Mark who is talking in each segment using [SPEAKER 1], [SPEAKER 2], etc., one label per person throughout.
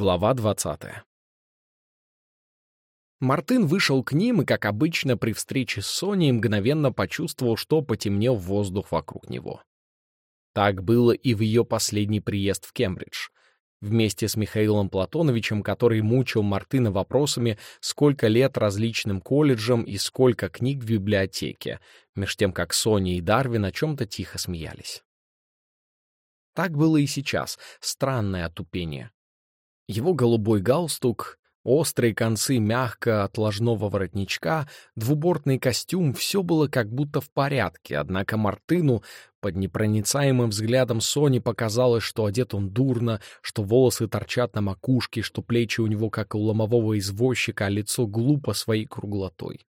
[SPEAKER 1] Глава 20. Мартын вышел к ним и, как обычно, при встрече с Соней мгновенно почувствовал, что потемнел воздух вокруг него. Так было и в ее последний приезд в Кембридж. Вместе с Михаилом Платоновичем, который мучил Мартына вопросами, сколько лет различным колледжам и сколько книг в библиотеке, меж тем как Соня и Дарвин о чем-то тихо смеялись. Так было и сейчас, странное отупение. Его голубой галстук, острые концы мягко отложного воротничка, двубортный костюм — все было как будто в порядке, однако Мартыну под непроницаемым взглядом Сони показалось, что одет он дурно, что волосы торчат на макушке, что плечи у него как у ломового извозчика, а лицо глупо своей круглотой.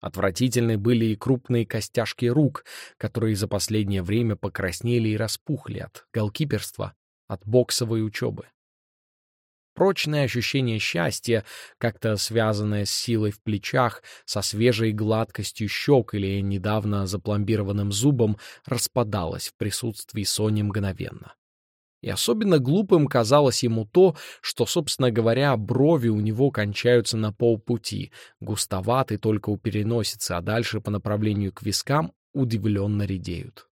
[SPEAKER 1] Отвратительны были и крупные костяшки рук, которые за последнее время покраснели и распухли от голкиперства, от боксовой учебы. Прочное ощущение счастья, как-то связанное с силой в плечах, со свежей гладкостью щек или недавно запломбированным зубом, распадалось в присутствии Сони мгновенно. И особенно глупым казалось ему то, что, собственно говоря, брови у него кончаются на полпути, густоваты только у переносицы, а дальше по направлению к вискам удивленно редеют.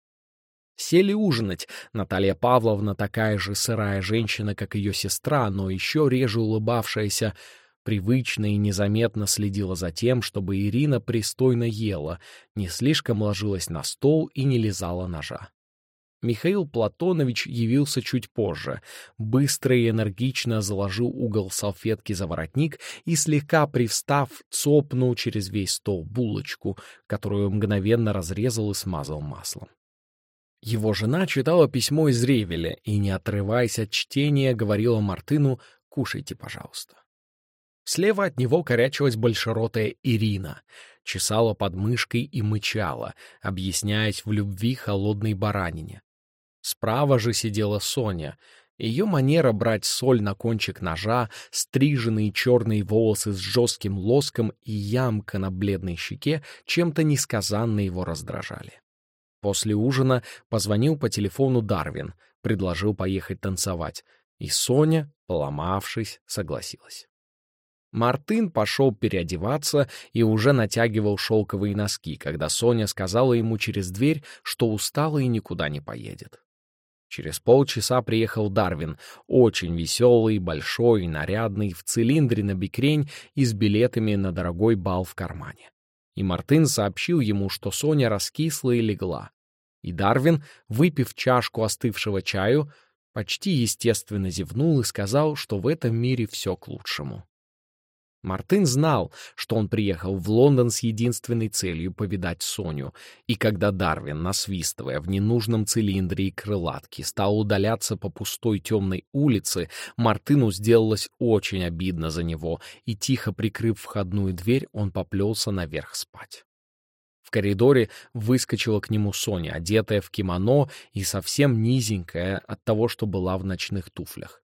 [SPEAKER 1] Сели ужинать. Наталья Павловна такая же сырая женщина, как ее сестра, но еще реже улыбавшаяся, привычно и незаметно следила за тем, чтобы Ирина пристойно ела, не слишком ложилась на стол и не лизала ножа. Михаил Платонович явился чуть позже, быстро и энергично заложил угол салфетки за воротник и, слегка привстав, цопнул через весь стол булочку, которую мгновенно разрезал и смазал маслом. Его жена читала письмо из Ревеля и, не отрываясь от чтения, говорила Мартыну «Кушайте, пожалуйста». Слева от него корячилась большеротая Ирина, чесала подмышкой и мычала, объясняясь в любви холодной баранине. Справа же сидела Соня. Ее манера брать соль на кончик ножа, стриженные черные волосы с жестким лоском и ямка на бледной щеке чем-то несказанно его раздражали. После ужина позвонил по телефону Дарвин, предложил поехать танцевать, и Соня, поломавшись, согласилась. Мартын пошел переодеваться и уже натягивал шелковые носки, когда Соня сказала ему через дверь, что устала и никуда не поедет. Через полчаса приехал Дарвин, очень веселый, большой, нарядный, в цилиндре на бикрень и с билетами на дорогой бал в кармане. И Мартын сообщил ему, что Соня раскисла и легла. И Дарвин, выпив чашку остывшего чаю, почти естественно зевнул и сказал, что в этом мире все к лучшему. Мартын знал, что он приехал в Лондон с единственной целью повидать Соню, и когда Дарвин, насвистывая в ненужном цилиндре и крылатке, стал удаляться по пустой темной улице, Мартыну сделалось очень обидно за него, и, тихо прикрыв входную дверь, он поплелся наверх спать коридоре выскочила к нему Соня, одетая в кимоно и совсем низенькая от того, что была в ночных туфлях.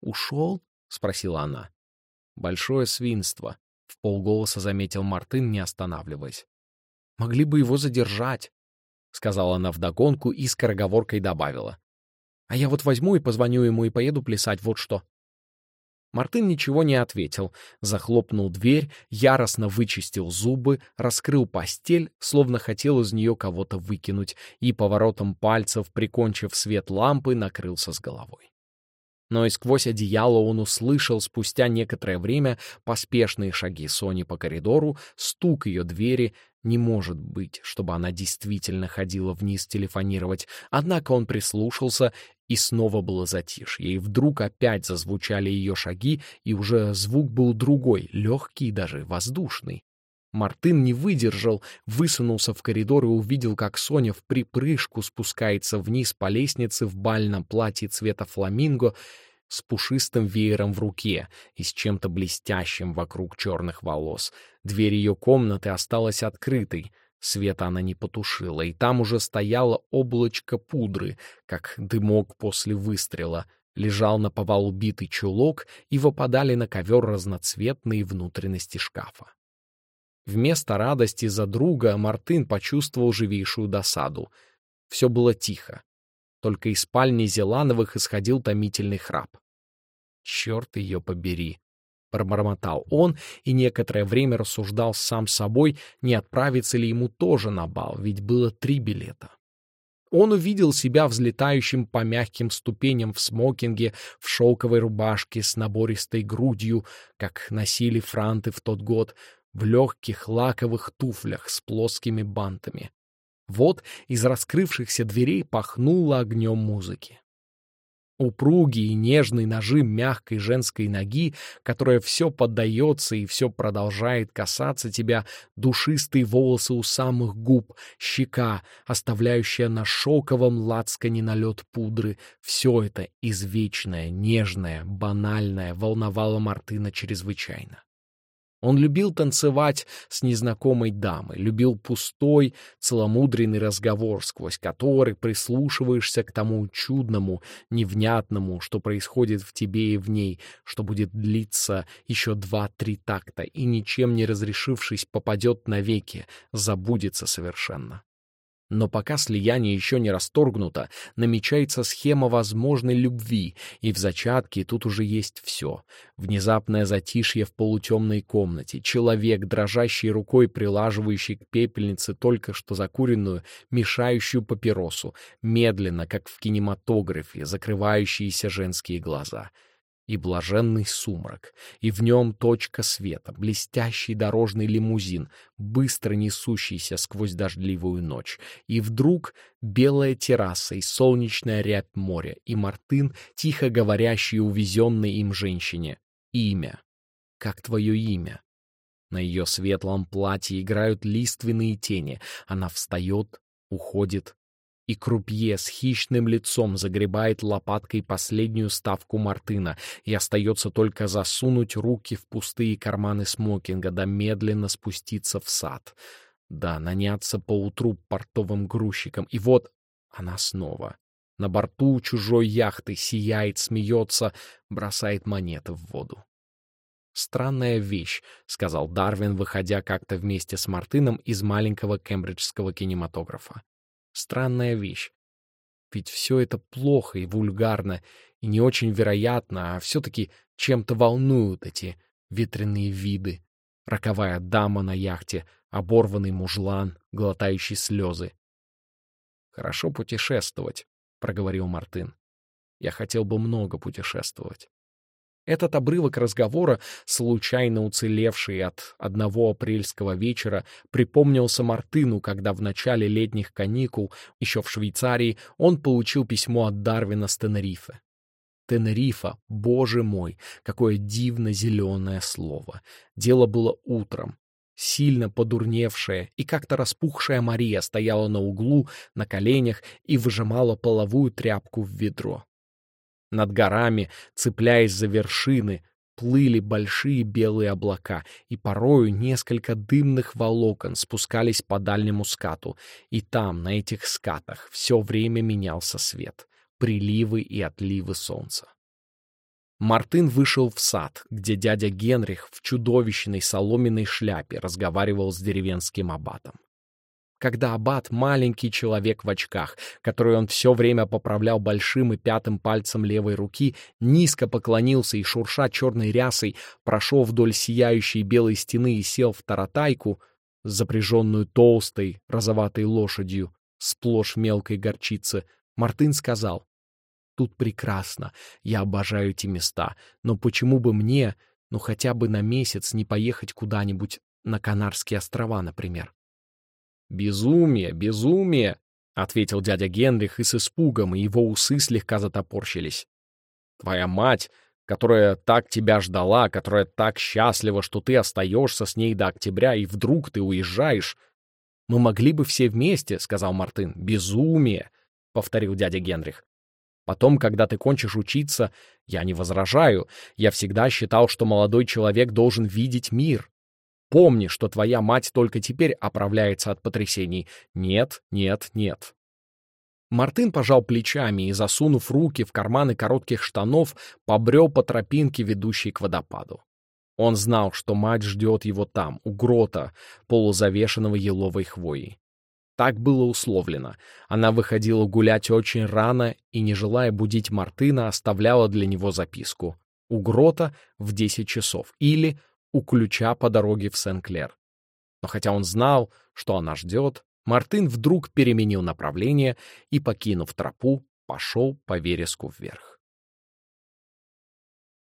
[SPEAKER 1] «Ушел?» — спросила она. «Большое свинство», — в полголоса заметил Мартын, не останавливаясь. «Могли бы его задержать», — сказала она вдогонку и скороговоркой добавила. «А я вот возьму и позвоню ему и поеду плясать, вот что». Мартын ничего не ответил, захлопнул дверь, яростно вычистил зубы, раскрыл постель, словно хотел из нее кого-то выкинуть, и поворотом пальцев, прикончив свет лампы, накрылся с головой. Но и сквозь одеяло он услышал спустя некоторое время поспешные шаги Сони по коридору, стук ее двери. Не может быть, чтобы она действительно ходила вниз телефонировать. Однако он прислушался и снова было затишье, и вдруг опять зазвучали ее шаги, и уже звук был другой, легкий даже, воздушный. Мартын не выдержал, высунулся в коридор и увидел, как Соня в припрыжку спускается вниз по лестнице в бальном платье цвета фламинго с пушистым веером в руке и с чем-то блестящим вокруг черных волос. Дверь ее комнаты осталась открытой. Света она не потушила, и там уже стояло облачко пудры, как дымок после выстрела. Лежал на повал битый чулок, и выпадали на ковер разноцветные внутренности шкафа. Вместо радости за друга Мартын почувствовал живейшую досаду. Все было тихо. Только из спальни Зелановых исходил томительный храп. Черт ее побери. Пробормотал он и некоторое время рассуждал сам собой, не отправиться ли ему тоже на бал, ведь было три билета. Он увидел себя взлетающим по мягким ступеням в смокинге, в шелковой рубашке с набористой грудью, как носили франты в тот год, в легких лаковых туфлях с плоскими бантами. Вот из раскрывшихся дверей пахнуло огнем музыки. Упругий и нежный нажим мягкой женской ноги, которая все поддается и все продолжает касаться тебя, душистые волосы у самых губ, щека, оставляющая на шелковом лацкане налет пудры — все это извечное, нежное, банальное волновало Мартына чрезвычайно. Он любил танцевать с незнакомой дамой, любил пустой, целомудренный разговор, сквозь который прислушиваешься к тому чудному, невнятному, что происходит в тебе и в ней, что будет длиться еще два-три такта и, ничем не разрешившись, попадет навеки, забудется совершенно. Но пока слияние еще не расторгнуто, намечается схема возможной любви, и в зачатке тут уже есть все. Внезапное затишье в полутемной комнате, человек, дрожащий рукой прилаживающий к пепельнице только что закуренную, мешающую папиросу, медленно, как в кинематографе, закрывающиеся женские глаза — и блаженный сумрак, и в нем точка света, блестящий дорожный лимузин, быстро несущийся сквозь дождливую ночь, и вдруг белая терраса и солнечная рябь моря, и Мартын, тихо говорящий увезенной им женщине. Имя. Как твое имя? На ее светлом платье играют лиственные тени. Она встает, уходит, и крупье с хищным лицом загребает лопаткой последнюю ставку Мартына, и остается только засунуть руки в пустые карманы смокинга, да медленно спуститься в сад. Да, наняться поутру портовым грузчиком. И вот она снова. На борту чужой яхты сияет, смеется, бросает монеты в воду. «Странная вещь», — сказал Дарвин, выходя как-то вместе с Мартыном из маленького кембриджского кинематографа. Странная вещь. Ведь все это плохо и вульгарно, и не очень вероятно, а все-таки чем-то волнуют эти ветреные виды. Роковая дама на яхте, оборванный мужлан, глотающий слезы. «Хорошо путешествовать», — проговорил Мартын. «Я хотел бы много путешествовать». Этот обрывок разговора, случайно уцелевший от одного апрельского вечера, припомнился Мартыну, когда в начале летних каникул, еще в Швейцарии, он получил письмо от Дарвина с Тенерифе. Тенерифа, боже мой, какое дивно зеленое слово. Дело было утром. Сильно подурневшая и как-то распухшая Мария стояла на углу, на коленях и выжимала половую тряпку в ведро. Над горами, цепляясь за вершины, плыли большие белые облака, и порою несколько дымных волокон спускались по дальнему скату, и там, на этих скатах, все время менялся свет, приливы и отливы солнца. Мартын вышел в сад, где дядя Генрих в чудовищной соломенной шляпе разговаривал с деревенским аббатом когда аббат, маленький человек в очках, который он все время поправлял большим и пятым пальцем левой руки, низко поклонился и, шурша черной рясой, прошел вдоль сияющей белой стены и сел в таратайку, запряженную толстой розоватой лошадью, сплошь мелкой горчицы, Мартын сказал, «Тут прекрасно, я обожаю эти места, но почему бы мне, ну хотя бы на месяц, не поехать куда-нибудь на Канарские острова, например?» «Безумие, безумие!» — ответил дядя Генрих и с испугом, и его усы слегка затопорщились. «Твоя мать, которая так тебя ждала, которая так счастлива, что ты остаешься с ней до октября, и вдруг ты уезжаешь...» «Мы могли бы все вместе», — сказал Мартын. «Безумие!» — повторил дядя Генрих. Потом, когда ты кончишь учиться, я не возражаю. Я всегда считал, что молодой человек должен видеть мир. Помни, что твоя мать только теперь оправляется от потрясений. Нет, нет, нет. Мартын пожал плечами и, засунув руки в карманы коротких штанов, побрел по тропинке, ведущей к водопаду. Он знал, что мать ждет его там, у грота, полузавешенного еловой хвоей. Так было условлено. Она выходила гулять очень рано и, не желая будить Мартына, оставляла для него записку. у грота в 10 часов или у ключа по дороге в Сен-Клер. Но хотя он знал, что она ждет, Мартын вдруг переменил направление и, покинув тропу, пошел по вереску вверх.